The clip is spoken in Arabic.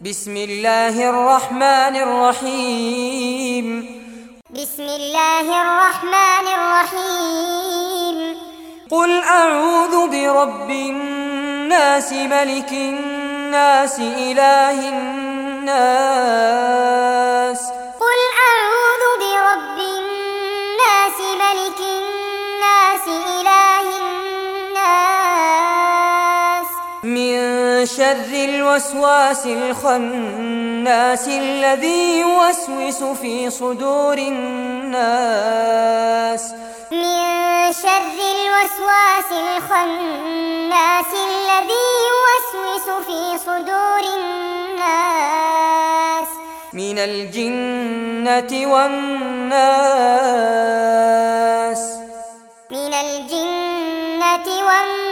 بسم الله الرحمن الرحيم. بسم الله الرحمن الرحيم. قل أعوذ برب الناس ملك الناس إله الناس. شر الوسواس الخناس الذي يوسوس في صدور الناس. من شر الوسواس الخناس الذي يوسوس في صدور الناس. من الجنة والناس. من الجنة والناس.